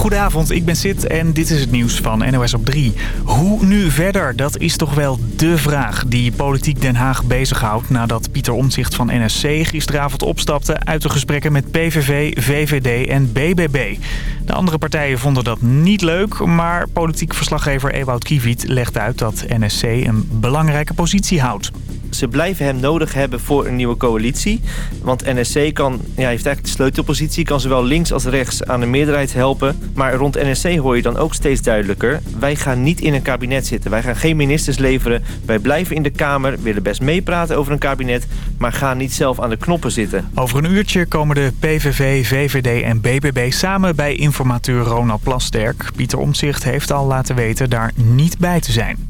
Goedenavond, ik ben Sid en dit is het nieuws van NOS op 3. Hoe nu verder? Dat is toch wel dé vraag die politiek Den Haag bezighoudt... nadat Pieter Omtzigt van NSC gisteravond opstapte... uit de gesprekken met PVV, VVD en BBB. De andere partijen vonden dat niet leuk... maar politiek verslaggever Ewout Kiviet legt uit dat NSC een belangrijke positie houdt ze blijven hem nodig hebben voor een nieuwe coalitie. Want NSC kan, ja, heeft eigenlijk de sleutelpositie. Kan zowel links als rechts aan de meerderheid helpen. Maar rond NSC hoor je dan ook steeds duidelijker... wij gaan niet in een kabinet zitten. Wij gaan geen ministers leveren. Wij blijven in de Kamer, willen best meepraten over een kabinet... maar gaan niet zelf aan de knoppen zitten. Over een uurtje komen de PVV, VVD en BBB samen bij informateur Ronald Plasterk. Pieter Omtzigt heeft al laten weten daar niet bij te zijn.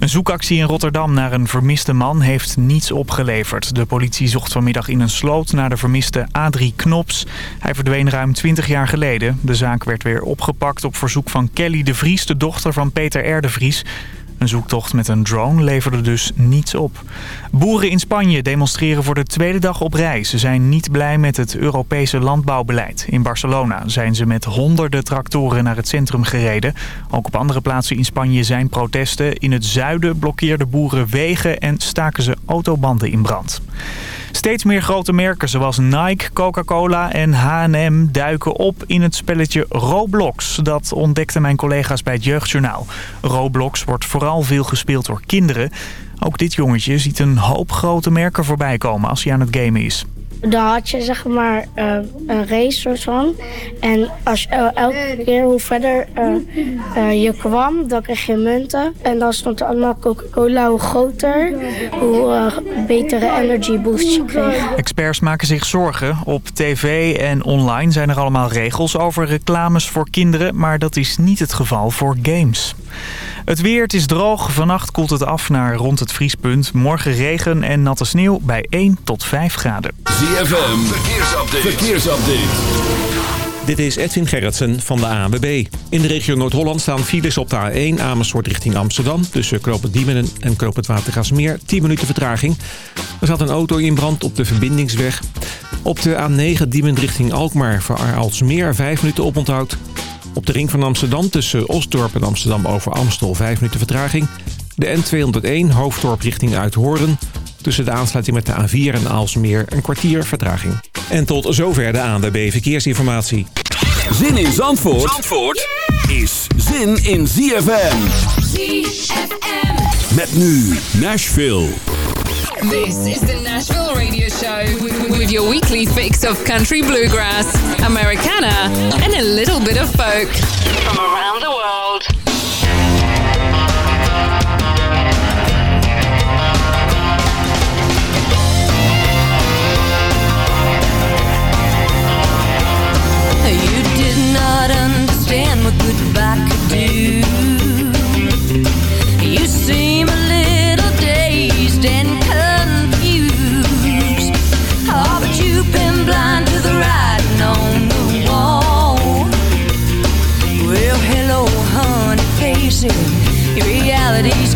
Een zoekactie in Rotterdam naar een vermiste man heeft niets opgeleverd. De politie zocht vanmiddag in een sloot naar de vermiste Adrie Knops. Hij verdween ruim 20 jaar geleden. De zaak werd weer opgepakt op verzoek van Kelly de Vries, de dochter van Peter R. de Vries. Een zoektocht met een drone leverde dus niets op. Boeren in Spanje demonstreren voor de tweede dag op rij. Ze zijn niet blij met het Europese landbouwbeleid. In Barcelona zijn ze met honderden tractoren naar het centrum gereden. Ook op andere plaatsen in Spanje zijn protesten. In het zuiden blokkeerden boeren wegen en staken ze autobanden in brand. Steeds meer grote merken zoals Nike, Coca-Cola en H&M duiken op in het spelletje Roblox. Dat ontdekten mijn collega's bij het Jeugdjournaal. Roblox wordt vooral veel gespeeld door kinderen. Ook dit jongetje ziet een hoop grote merken voorbij komen als hij aan het gamen is. Dan had je zeg maar uh, een race soort van. En als, uh, elke keer hoe verder uh, je kwam, dan kreeg je munten. En dan stond er allemaal Coca-Cola. Hoe groter, hoe betere energy boost je kreeg. Experts maken zich zorgen. Op tv en online zijn er allemaal regels over reclames voor kinderen. Maar dat is niet het geval voor games. Het weer, het is droog. Vannacht koelt het af naar rond het vriespunt. Morgen regen en natte sneeuw bij 1 tot 5 graden. ZFM, verkeersupdate. verkeersupdate. Dit is Edwin Gerritsen van de ANWB. In de regio Noord-Holland staan files op de A1 Amersfoort richting Amsterdam. Tussen Knoop Diemen en Knoop het Watergasmeer. 10 minuten vertraging. Er zat een auto in brand op de verbindingsweg. Op de A9 Diemen richting Alkmaar voor Alsmeer 5 minuten oponthoud. Op de ring van Amsterdam tussen Osdorp en Amsterdam over Amstel 5 minuten vertraging. De N201 Hoofddorp richting Uithoorn. Tussen de aansluiting met de A4 en Aalsmeer een kwartier vertraging. En tot zover de ANWB Verkeersinformatie. Zin in Zandvoort, Zandvoort is zin in ZFM. ZFM. Met nu Nashville. This is the Nashville Radio Show with your weekly fix of country bluegrass, Americana, and a little bit of folk from around the world. not understand what goodbye could do. You seem a little dazed and confused. Oh, but you've been blind to the writing on the wall. Well, hello, honey, face it, reality's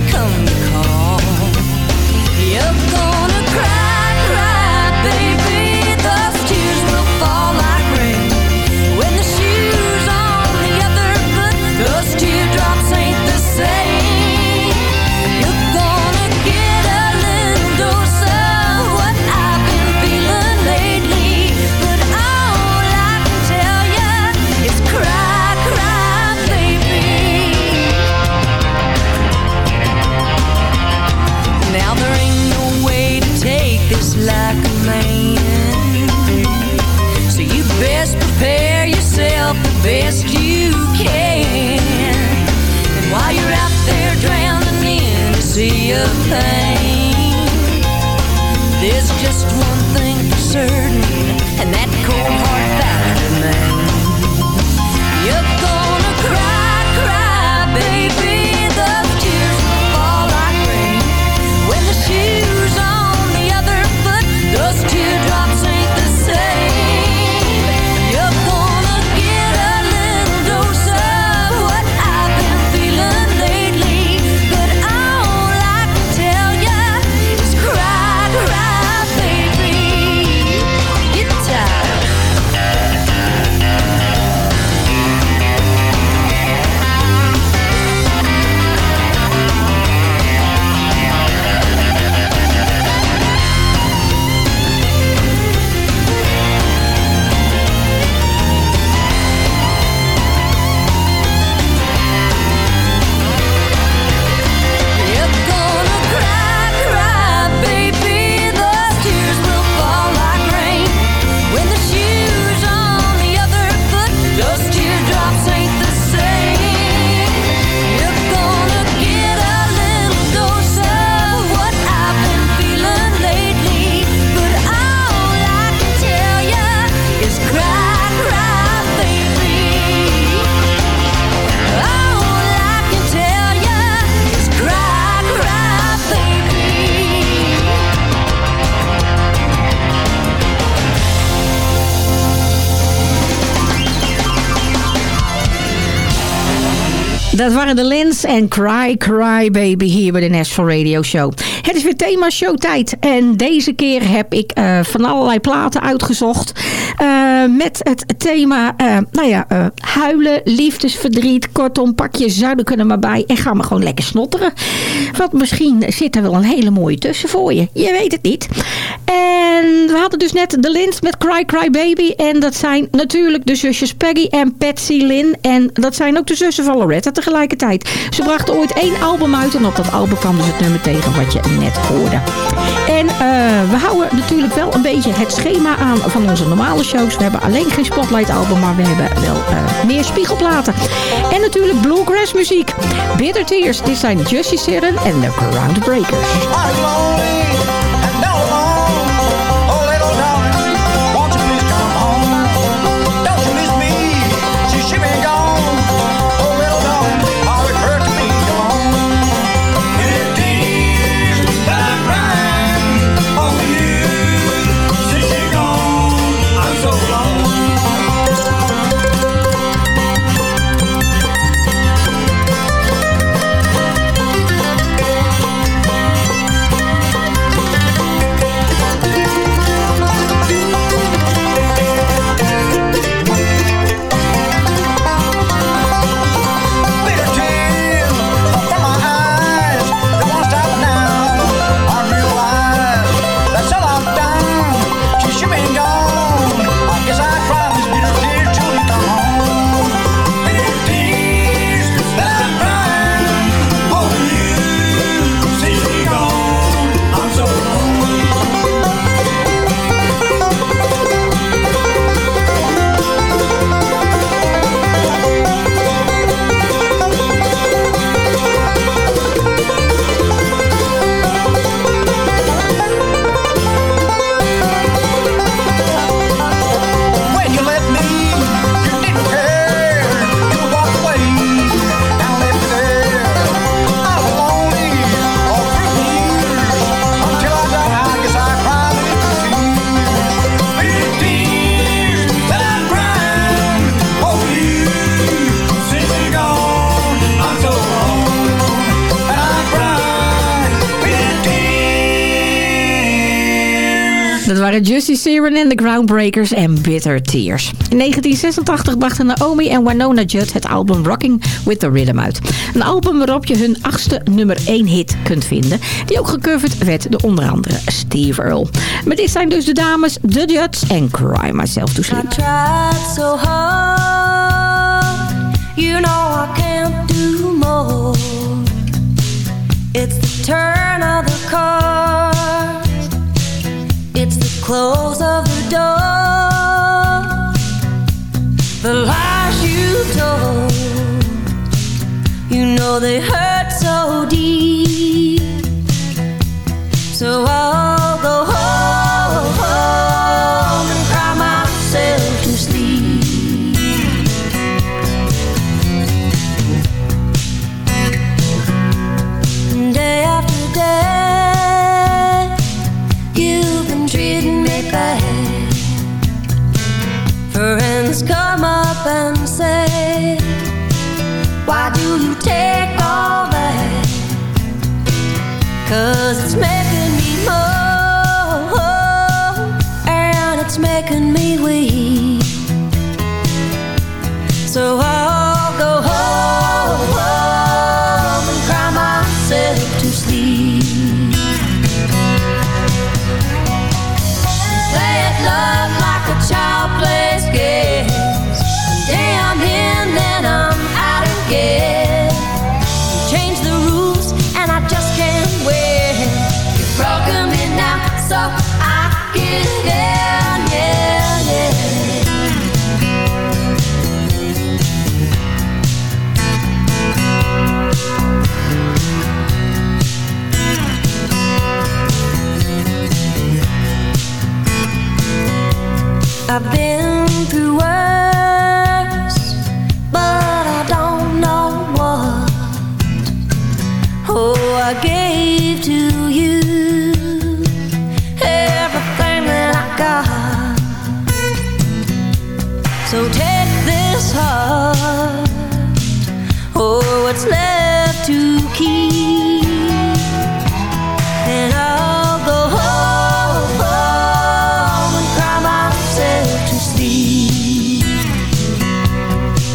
Dat waren de Lens en Cry Cry Baby hier bij de Nashville Radio Show. Het is weer thema showtijd. En deze keer heb ik uh, van allerlei platen uitgezocht. Uh, met het thema, uh, nou ja, huilen, liefdesverdriet. Kortom, pak je zuidenken er maar bij en ga maar gewoon lekker snotteren. Want misschien zit er wel een hele mooie tussen voor je. Je weet het niet. En we hadden dus net de Lens met Cry Cry Baby. En dat zijn natuurlijk de zusjes Peggy en Patsy Lynn. En dat zijn ook de zussen van Loretta Ze brachten ooit één album uit en op dat album kwam dus het nummer tegen wat je net hoorde. En uh, we houden natuurlijk wel een beetje het schema aan van onze normale shows. We hebben alleen geen Spotlight album, maar we hebben wel uh, meer spiegelplaten. En natuurlijk bluegrass muziek. Bitter Tears, dit zijn Jussie Siren en The Groundbreakers. Siren en The Groundbreakers en Bitter Tears. In 1986 brachten Naomi en Winona Judd het album Rocking with the Rhythm uit. Een album waarop je hun achtste nummer 1 hit kunt vinden. Die ook gecoverd werd door onder andere Steve Earle. Maar dit zijn dus de dames The Judds en Cry Myself to Sleep. You know I can't do more It's turn the close of the door. The lies you told You know they hurt so deep. So I'll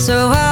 so I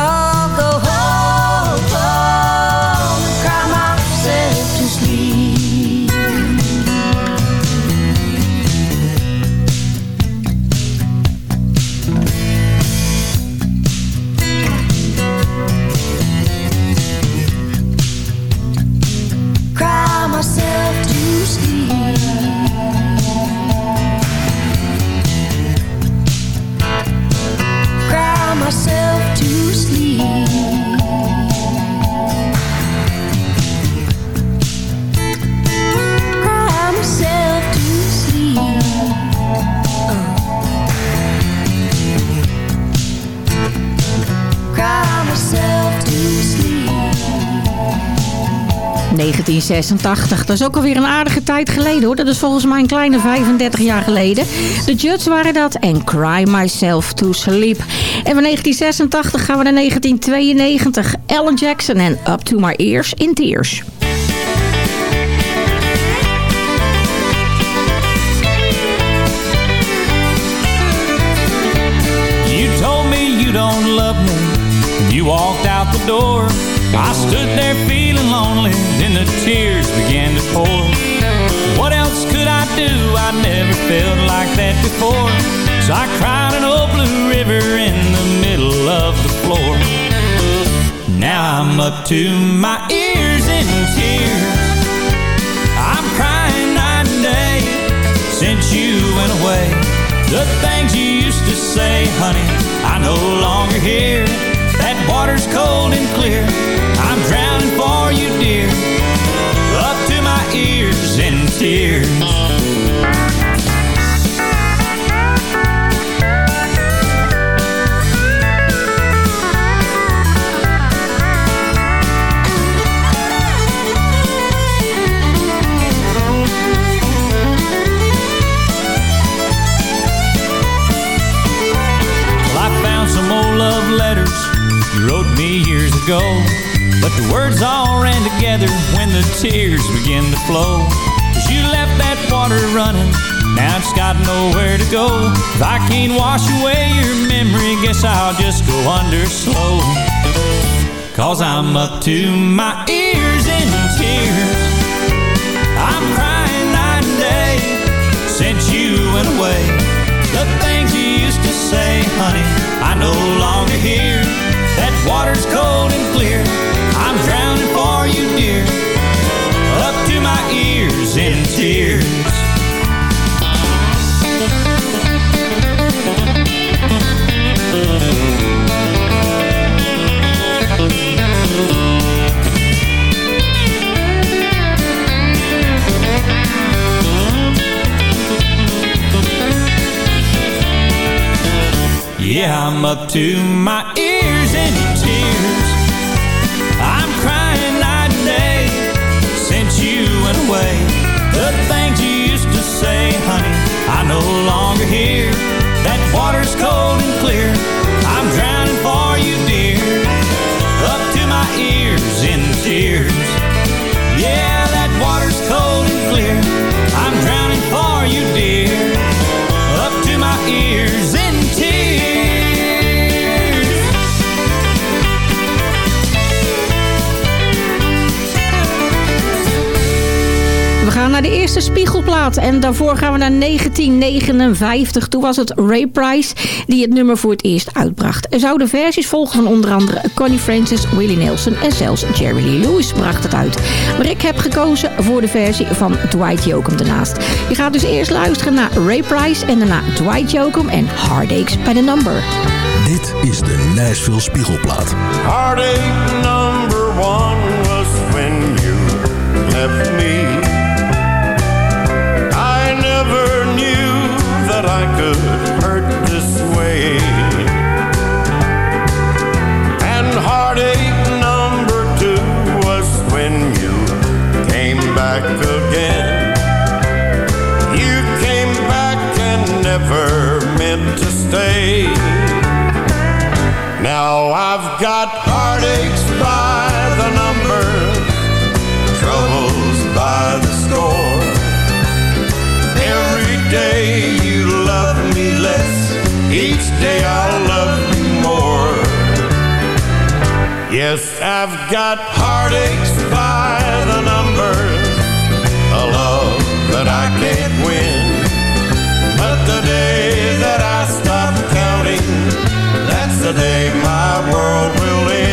1986, dat is ook alweer een aardige tijd geleden hoor. Dat is volgens mij een kleine 35 jaar geleden. De Judds waren dat en Cry Myself to Sleep. En van 1986 gaan we naar 1992. Alan Jackson en Up to My Ears in Tears. You told me you don't love me you walked out the door. I stood there feeling then the tears began to pour. What else could I do? I never felt like that before. So I cried an old blue river in the middle of the floor. Now I'm up to my ears in tears. I'm crying night and day since you went away. The things you used to say, honey, I no longer hear. That water's cold and clear. I'm drowning for you, dear. Tears begin to flow. Cause you left that water running, now it's got nowhere to go. If I can't wash away your memory, guess I'll just go under slow. Cause I'm up to my ears in tears. I'm crying night and day since you went away. The things you used to say, honey, I no longer hear. That water's cold and clear. I'm drowning for ears in tears. Yeah, I'm up to my ears no longer here. That water's cold eerste spiegelplaat. En daarvoor gaan we naar 1959. Toen was het Ray Price die het nummer voor het eerst uitbracht. Er zouden versies volgen van onder andere Connie Francis, Willie Nelson en zelfs Jerry Lee Lewis bracht het uit. Maar ik heb gekozen voor de versie van Dwight Yoakam daarnaast. Je gaat dus eerst luisteren naar Ray Price en daarna Dwight Yoakam en Heartaches by the Number. Dit is de Nashville Spiegelplaat. Heartache number one was when you left me. Hurt this way. And heartache number two was when you came back again. You came back and never meant to stay. Now I've got heartaches by the number, troubles by the score. Every day each day I love you more. Yes, I've got heartaches by the numbers A love that I can't win. But the day that I stop counting That's the day my world will end.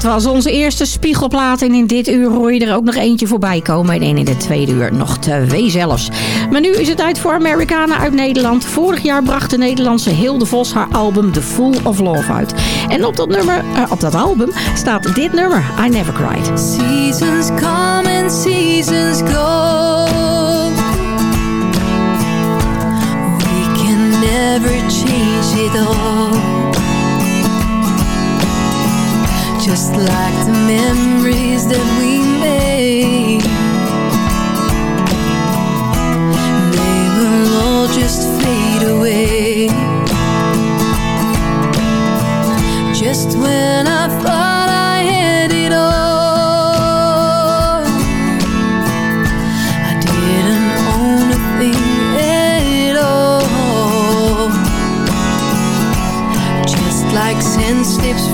Dat was onze eerste spiegelplaat. En in dit uur hoor je er ook nog eentje voorbij komen. En in de tweede uur nog twee zelfs. Maar nu is het tijd voor Amerikanen uit Nederland. Vorig jaar bracht de Nederlandse Hilde Vos haar album The Fool of Love uit. En op dat, nummer, eh, op dat album staat dit nummer, I Never Cried. Seasons come and seasons go. We can never change it all. Just like the memories that we made. They will all just fade away. Just when I thought I had it all, I didn't own a thing at all. Just like sand slips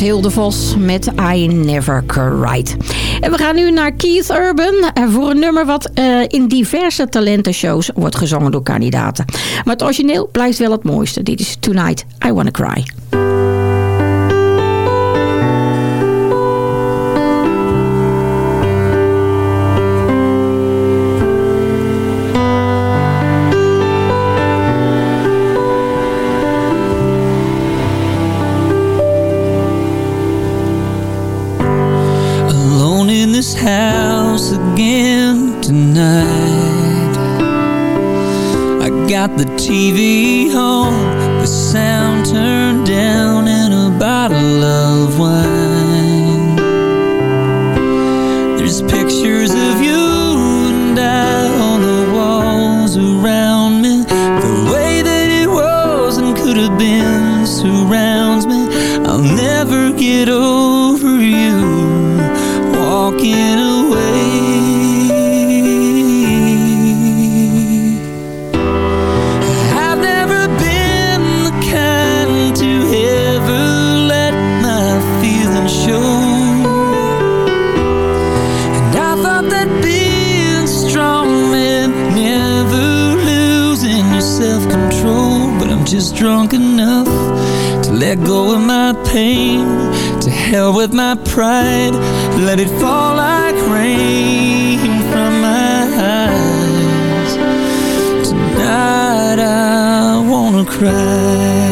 was Hilde Vos met I Never Cried. En we gaan nu naar Keith Urban eh, voor een nummer wat eh, in diverse talentenshows wordt gezongen door kandidaten. Maar het origineel blijft wel het mooiste. Dit is Tonight I Wanna Cry. The TV on, the sound turned down, and a bottle of wine. With my pride, let it fall like rain from my eyes. Tonight I wanna cry.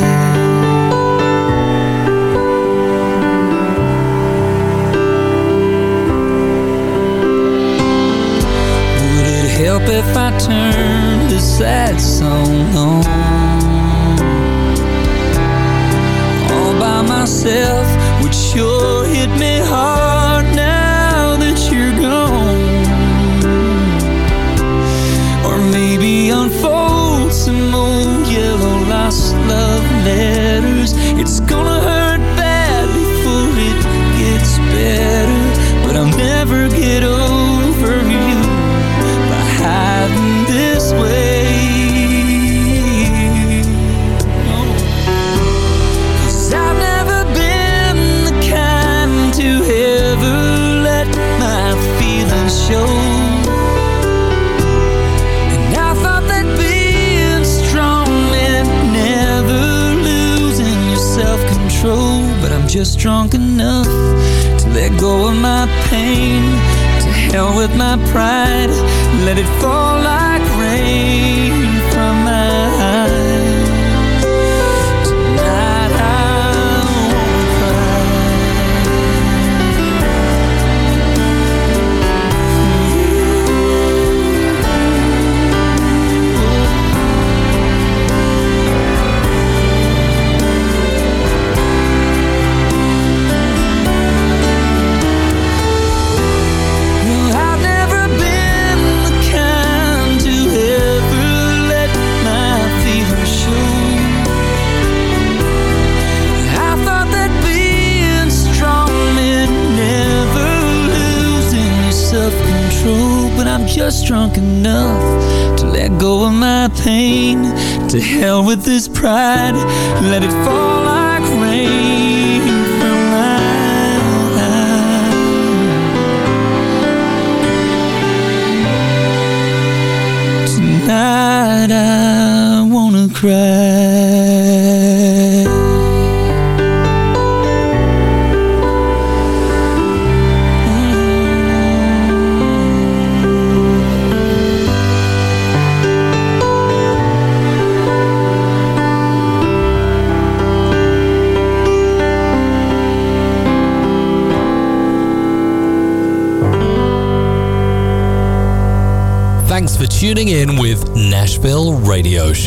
Would it help if I turned this sad song on? All by myself sure hit me hard now that you're gone. Or maybe unfold some old yellow lost love letters. Just drunk enough to let go of my pain. To hell with my pride, let it fall like rain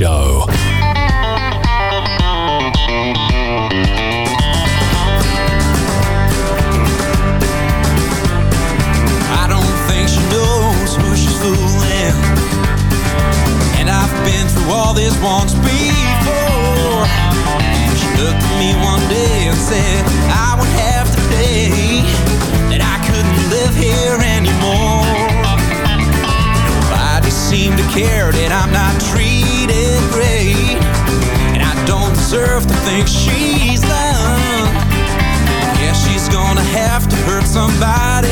Show. I don't think she knows who she's fooling. And I've been through all this once before. She looked at me one day and said I would have to pay, that I couldn't live here anymore. Seemed to care that I'm not treated great. And I don't deserve to think she's done. Yeah, she's gonna have to hurt somebody.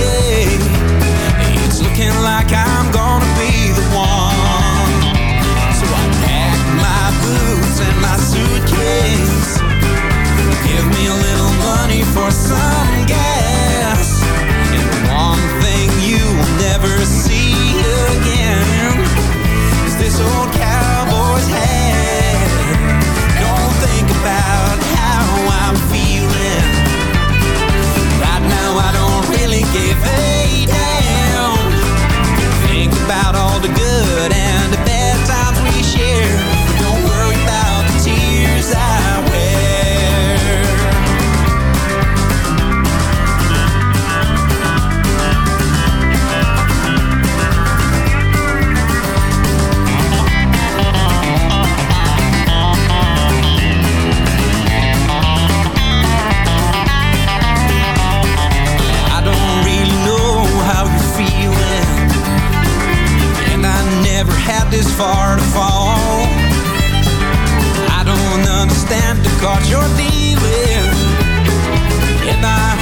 It's looking like I'm gonna be the one. So I pack my boots and my suitcase. Give me a little money for some I'm feeling. Right now I don't this far to fall. I don't understand the cards you're dealing, and I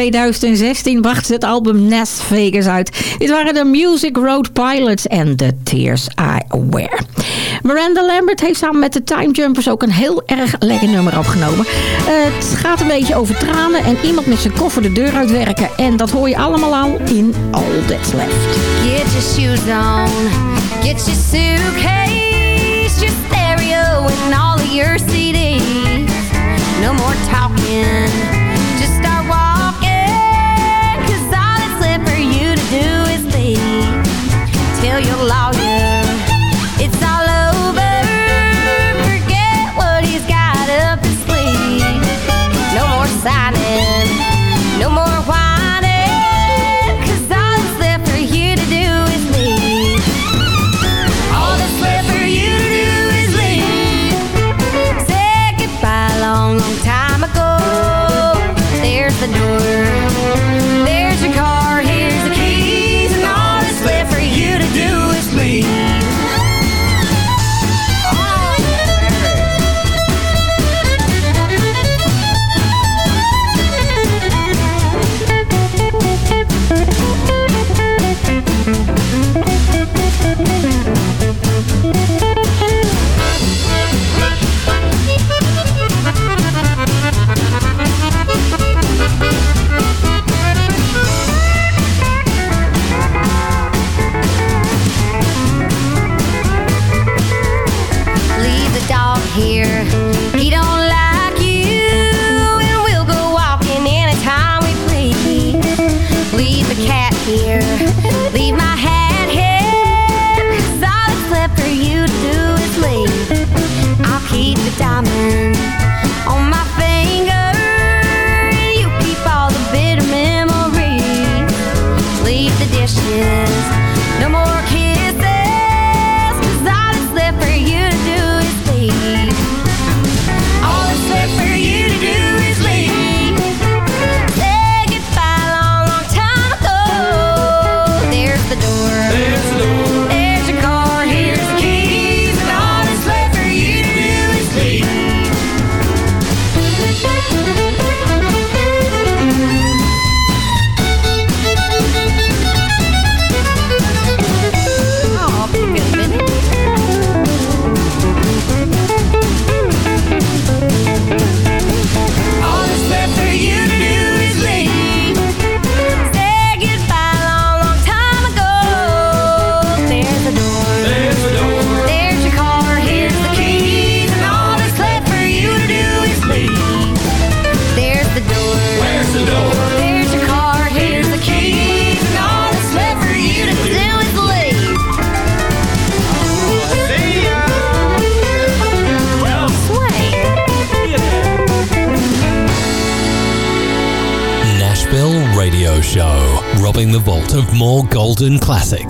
2016 bracht ze het album Nest Vegas uit. Dit waren de Music Road Pilots en The Tears I Wear. Miranda Lambert heeft samen met de Time Jumpers ook een heel erg lekker nummer opgenomen. Het gaat een beetje over tranen en iemand met zijn koffer de deur uitwerken. En dat hoor je allemaal al in All That's Left. Get your shoes on, get your suitcase, your stereo in all your CD's. No more talking. Golden Classic.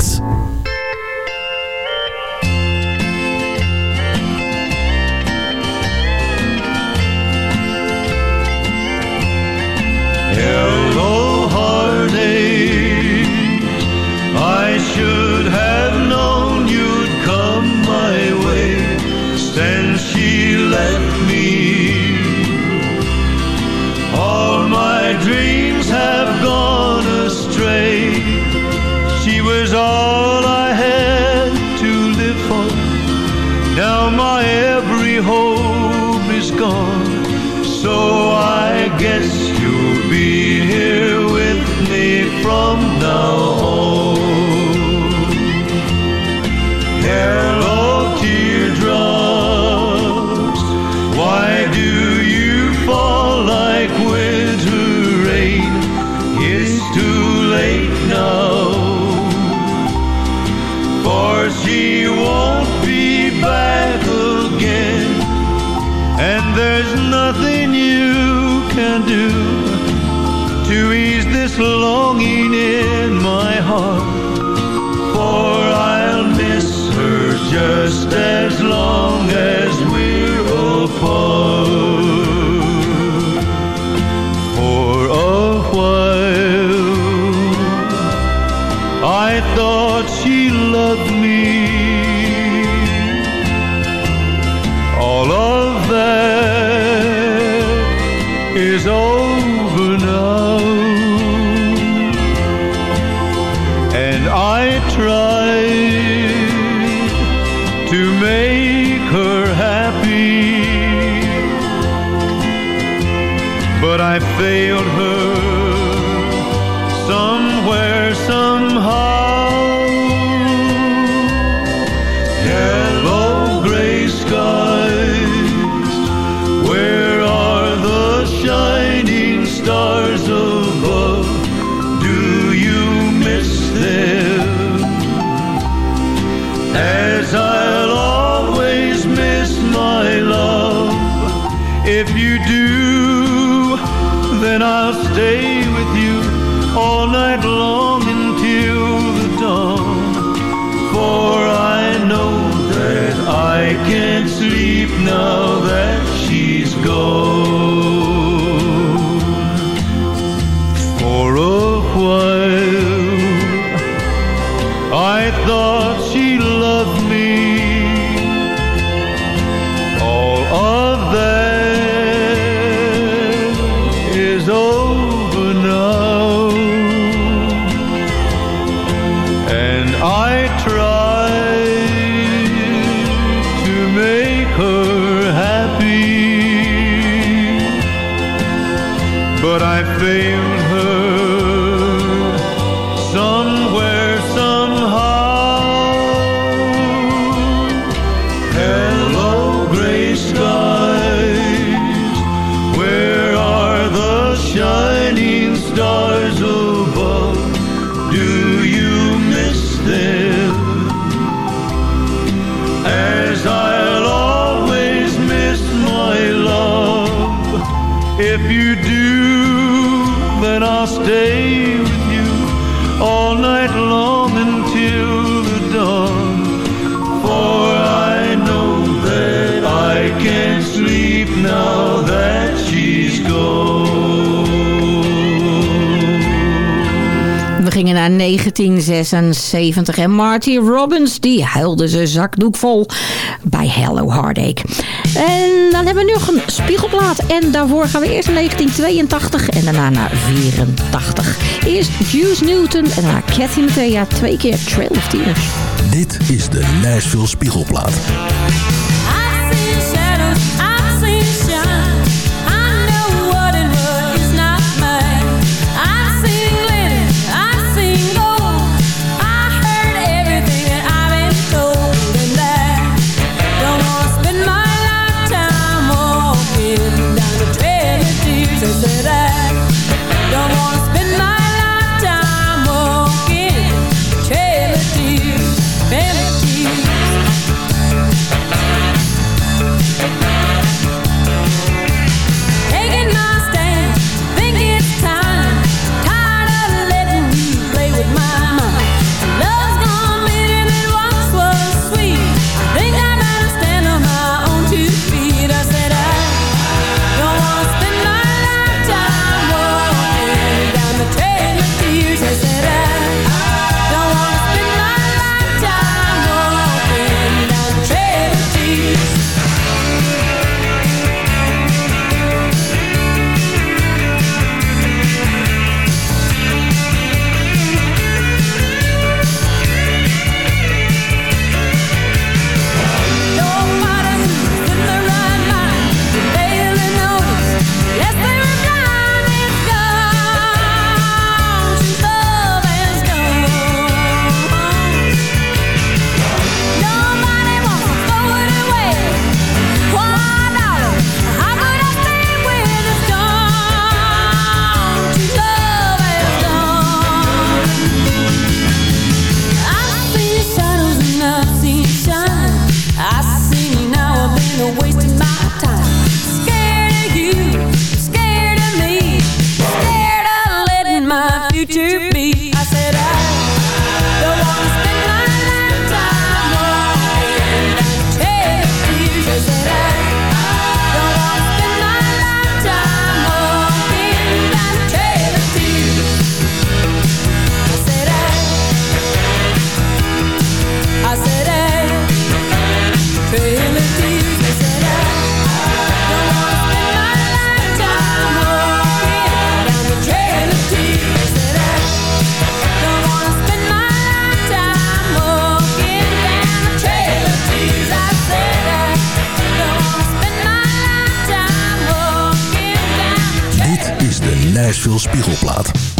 late now, for she won't be back again, and there's nothing you can do to ease this longing in my heart. 76 En Marty Robbins, die huilde zijn zakdoek vol bij Hello Heartache. En dan hebben we nog een spiegelplaat. En daarvoor gaan we eerst naar 1982 en daarna naar 84. Eerst Juice Newton en daarna Cathy Mattea. Twee keer Trail of Tears. Dit is de Nashville Spiegelplaat. Spiegelplaat.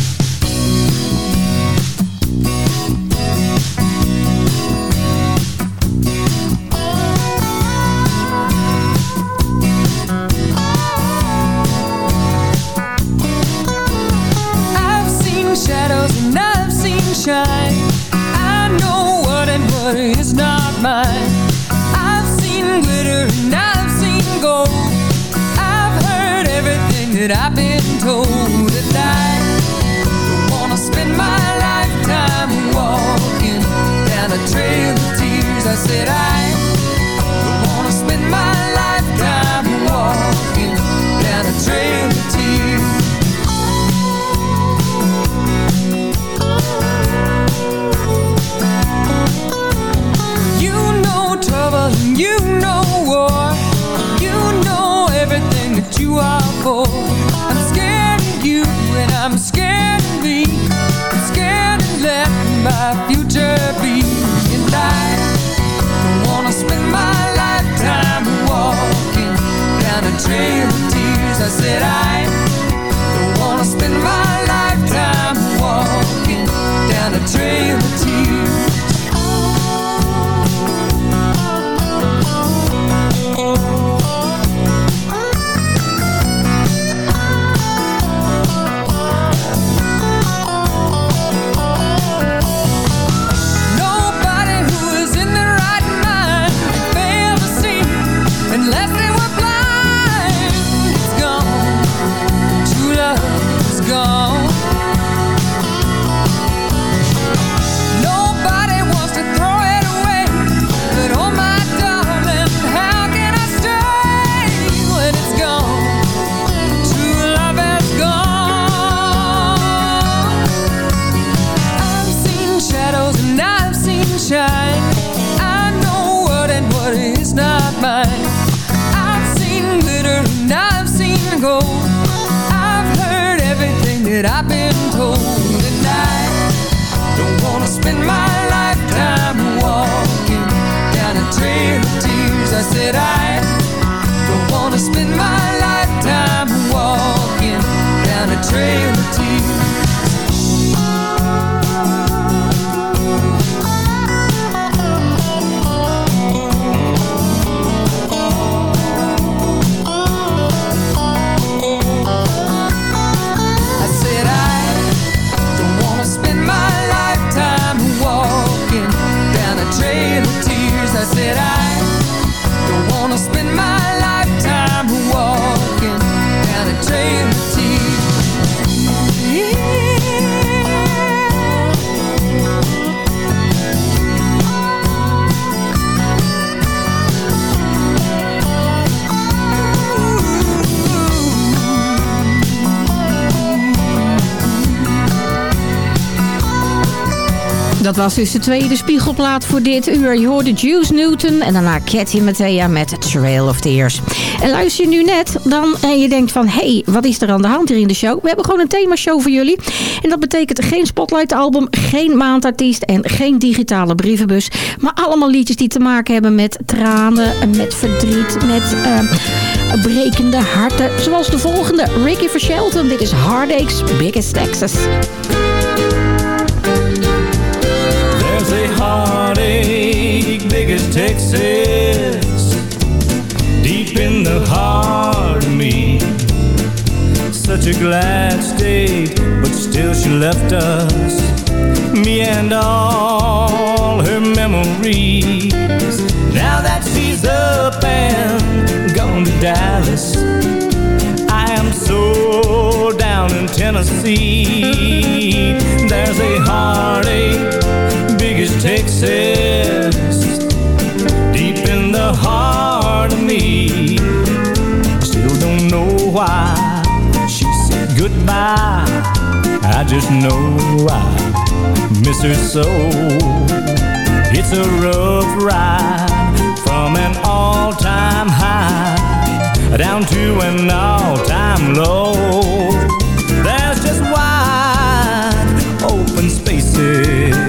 Was dus de tweede spiegelplaat voor dit uur. Je hoorde Juice Newton en daarna Cathy Mattea met Trail of Tears. En luister je nu net dan en je denkt van... hey, wat is er aan de hand hier in de show? We hebben gewoon een themashow voor jullie. En dat betekent geen Spotlight album, geen maandartiest en geen digitale brievenbus. Maar allemaal liedjes die te maken hebben met tranen, met verdriet, met... eh, brekende harten. Zoals de volgende, Ricky Vershelton. Dit is Heartache's Biggest Texas. There's heartache big as Texas. Deep in the heart of me. Such a glad state But still she left us. Me and all her memories. Now that she's up and gone to Dallas down in Tennessee. There's a heartache big as Texas, deep in the heart of me. Still don't know why she said goodbye. I just know I miss her so. It's a rough ride from an all-time high down to an all-time low. você.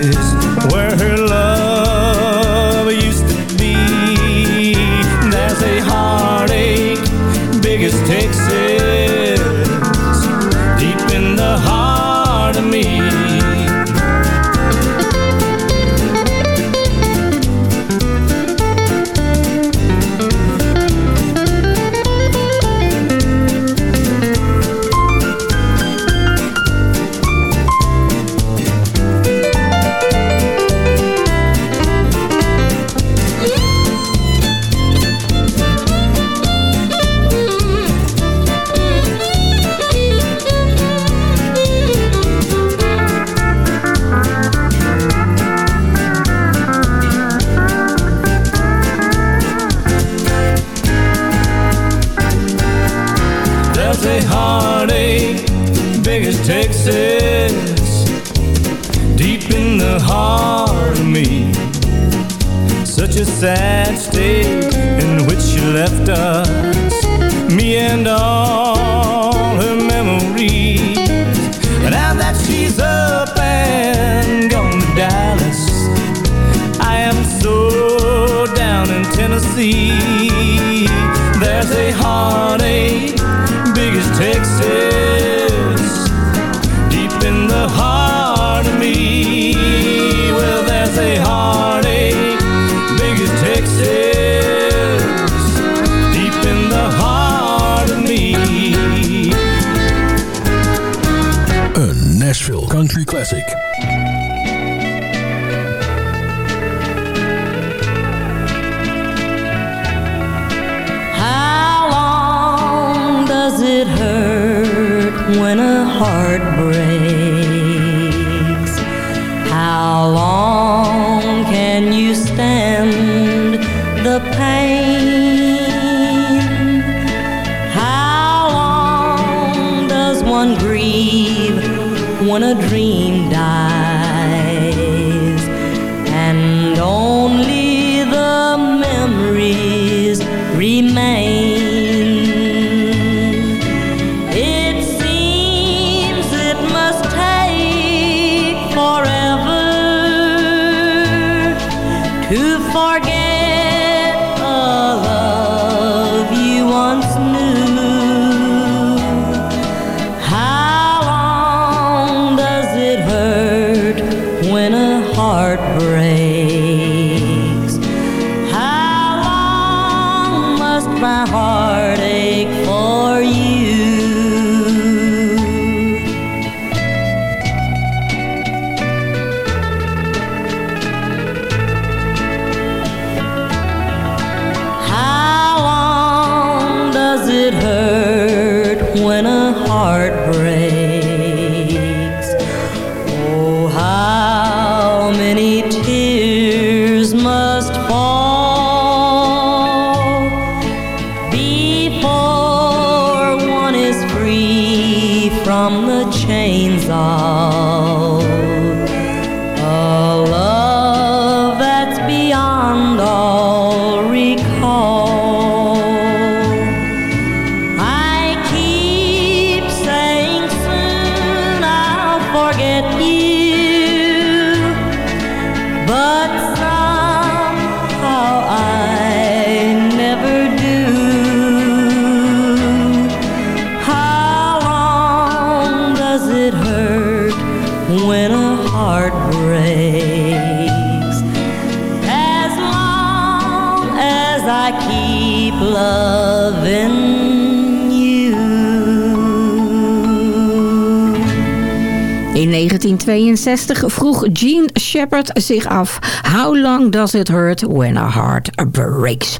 1962 vroeg Gene Shepard zich af... How long does it hurt when a heart breaks?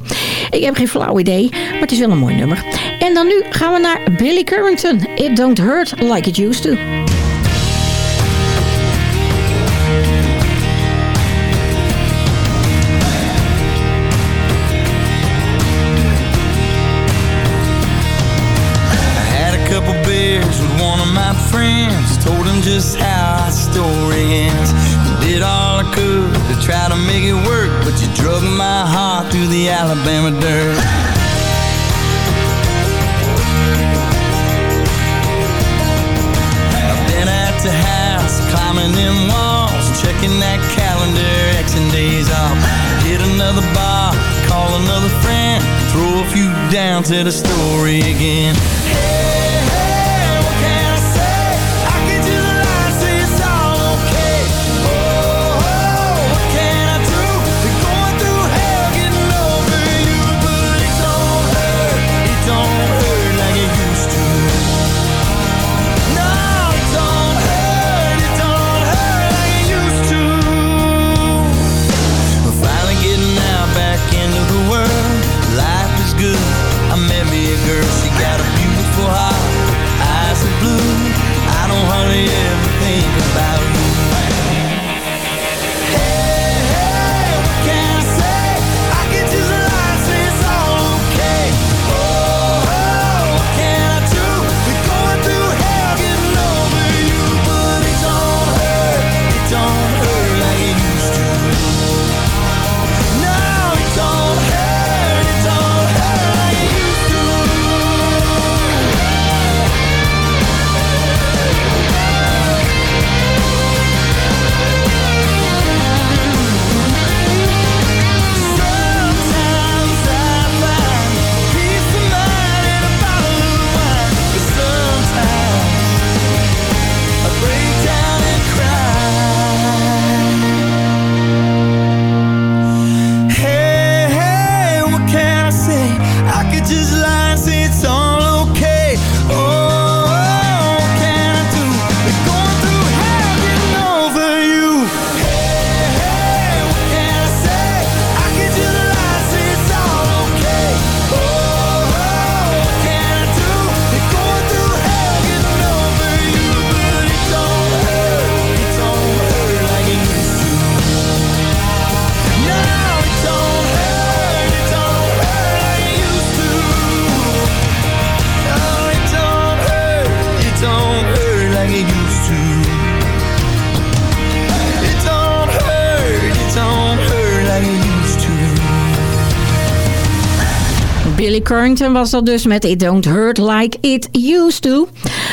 Ik heb geen flauw idee, maar het is wel een mooi nummer. En dan nu gaan we naar Billy Currington. It don't hurt like it used to. just how Alabama dirt. The house, climbing them walls, checking that calendar, Xing days off. Hit another bar, call another friend, throw a few down to a story again. Hey. En was dat dus met It Don't Hurt Like It Used To.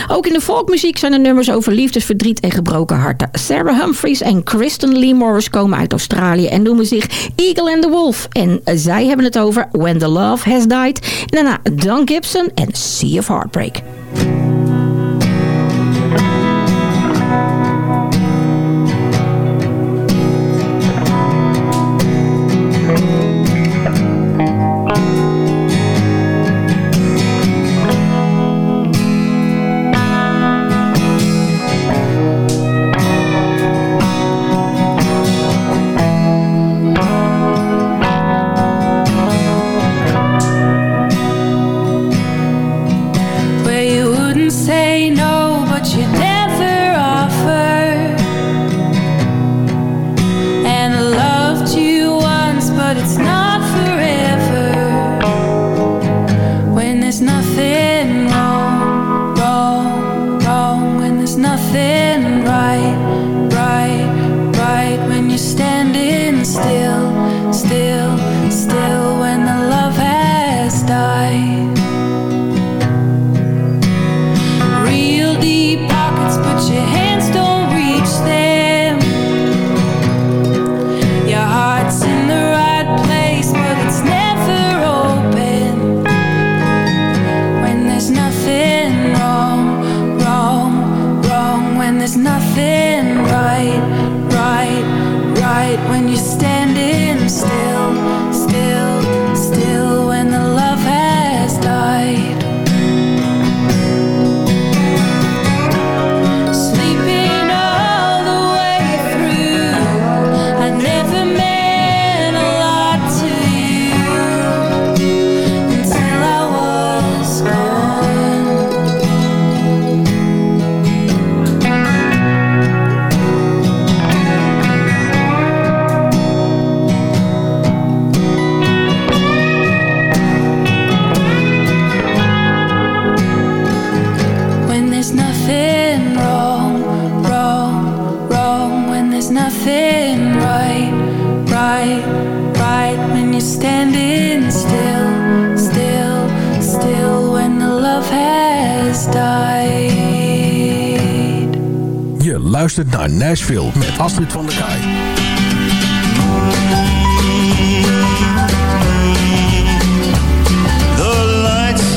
Ook in de folkmuziek zijn er nummers over liefdesverdriet en gebroken harten. Sarah Humphries en Kristen Lee Morris komen uit Australië en noemen zich Eagle and the Wolf. En zij hebben het over When the Love Has Died. En daarna Don Gibson en Sea of Heartbreak. luistert naar Nashville met Astrid van der Kaai. The lights